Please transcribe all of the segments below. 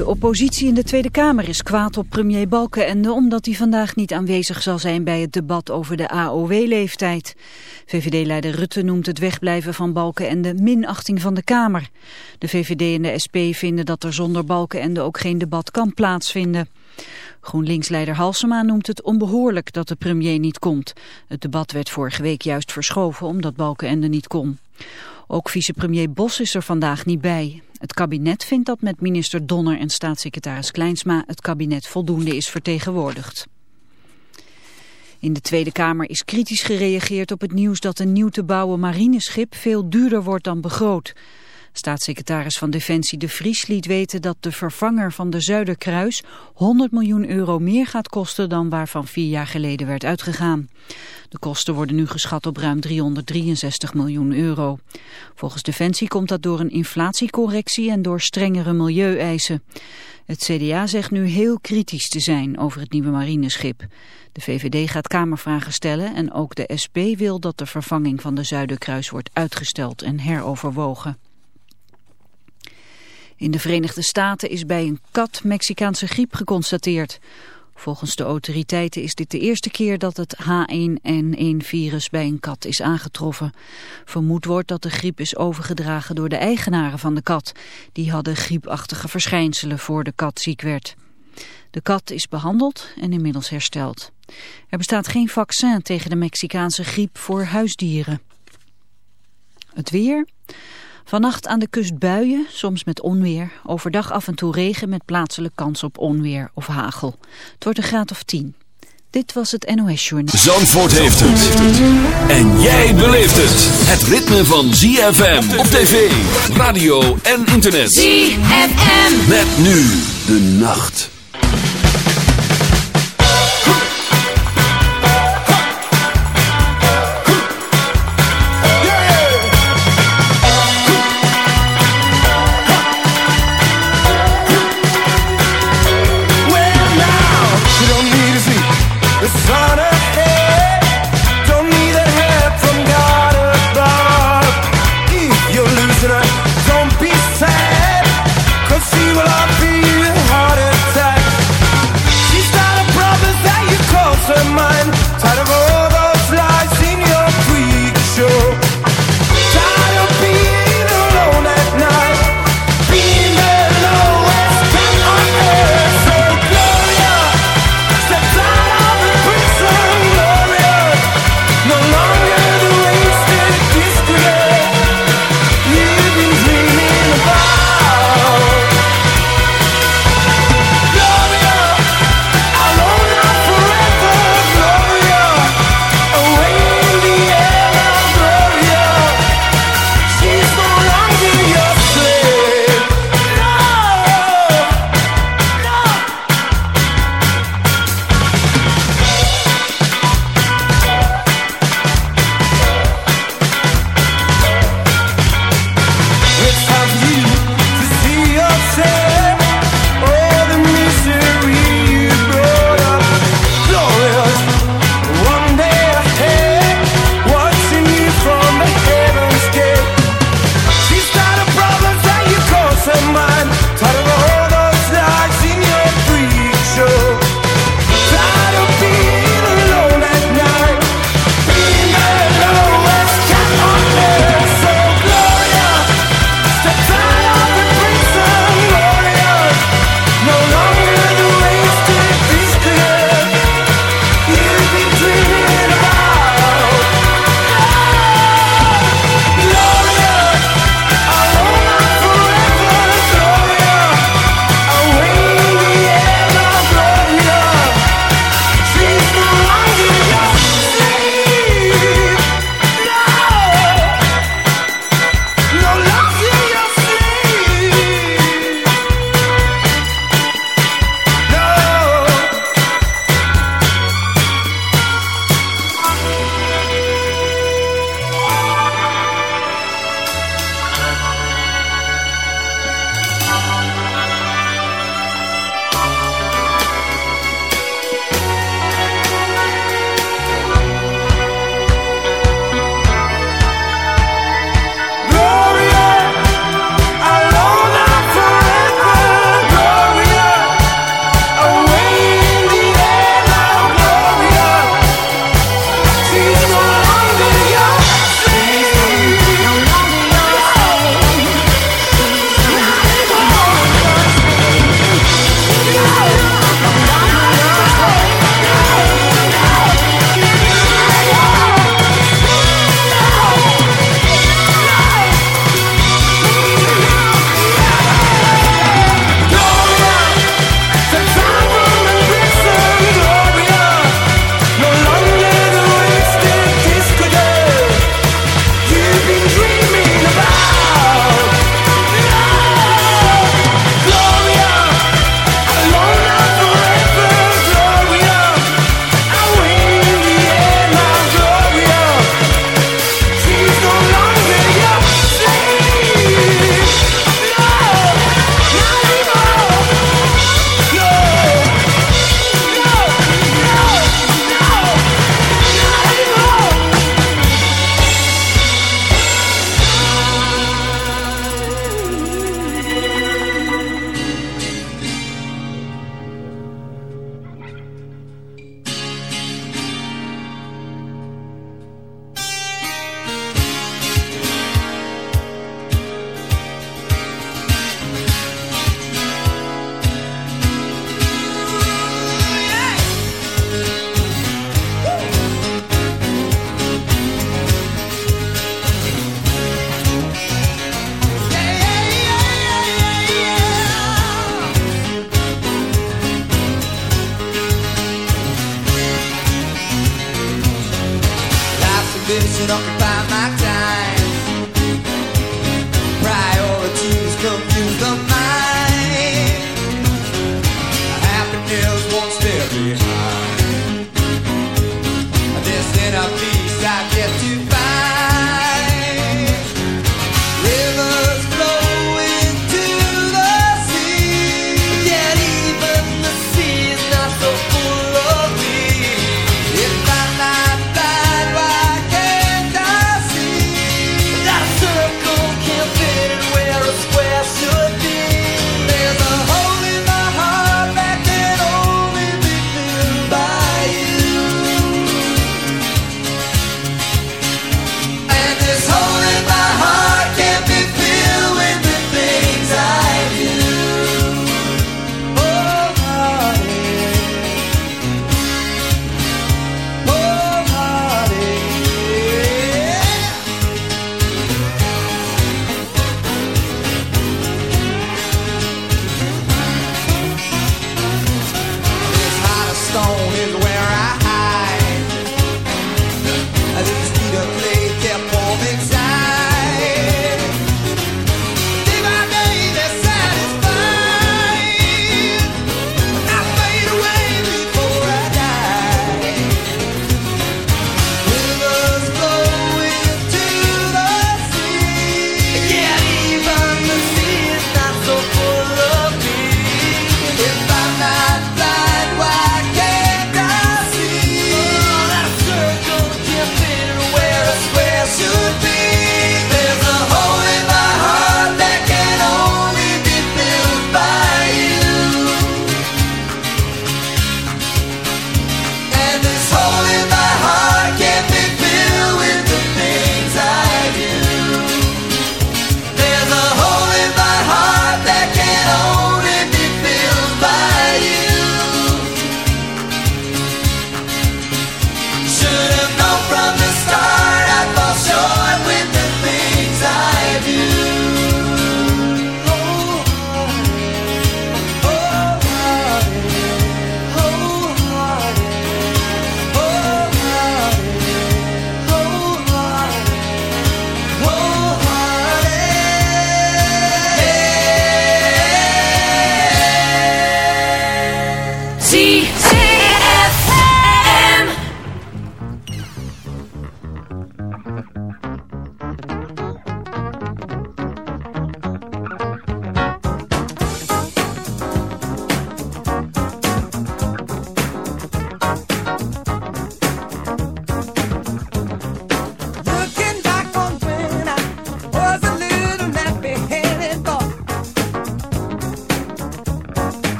De oppositie in de Tweede Kamer is kwaad op premier Balkenende... omdat hij vandaag niet aanwezig zal zijn bij het debat over de AOW-leeftijd. VVD-leider Rutte noemt het wegblijven van Balkenende minachting van de Kamer. De VVD en de SP vinden dat er zonder Balkenende ook geen debat kan plaatsvinden. GroenLinks-leider Halsema noemt het onbehoorlijk dat de premier niet komt. Het debat werd vorige week juist verschoven omdat Balkenende niet kon. Ook vicepremier Bos is er vandaag niet bij. Het kabinet vindt dat met minister Donner en staatssecretaris Kleinsma het kabinet voldoende is vertegenwoordigd. In de Tweede Kamer is kritisch gereageerd op het nieuws dat een nieuw te bouwen marineschip veel duurder wordt dan begroot. Staatssecretaris van Defensie De Vries liet weten dat de vervanger van de Zuiderkruis 100 miljoen euro meer gaat kosten dan waarvan vier jaar geleden werd uitgegaan. De kosten worden nu geschat op ruim 363 miljoen euro. Volgens Defensie komt dat door een inflatiecorrectie en door strengere milieueisen. Het CDA zegt nu heel kritisch te zijn over het nieuwe marineschip. De VVD gaat Kamervragen stellen en ook de SP wil dat de vervanging van de Zuiderkruis wordt uitgesteld en heroverwogen. In de Verenigde Staten is bij een kat Mexicaanse griep geconstateerd. Volgens de autoriteiten is dit de eerste keer dat het H1N1-virus bij een kat is aangetroffen. Vermoed wordt dat de griep is overgedragen door de eigenaren van de kat. Die hadden griepachtige verschijnselen voor de kat ziek werd. De kat is behandeld en inmiddels hersteld. Er bestaat geen vaccin tegen de Mexicaanse griep voor huisdieren. Het weer... Vannacht aan de kust buien, soms met onweer. Overdag af en toe regen met plaatselijk kans op onweer of hagel. Het wordt een graad of 10. Dit was het NOS Journal. Zandvoort heeft het. En jij beleeft het. Het ritme van ZFM op tv, radio en internet. ZFM. Met nu de nacht.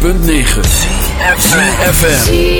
106.9 CFFM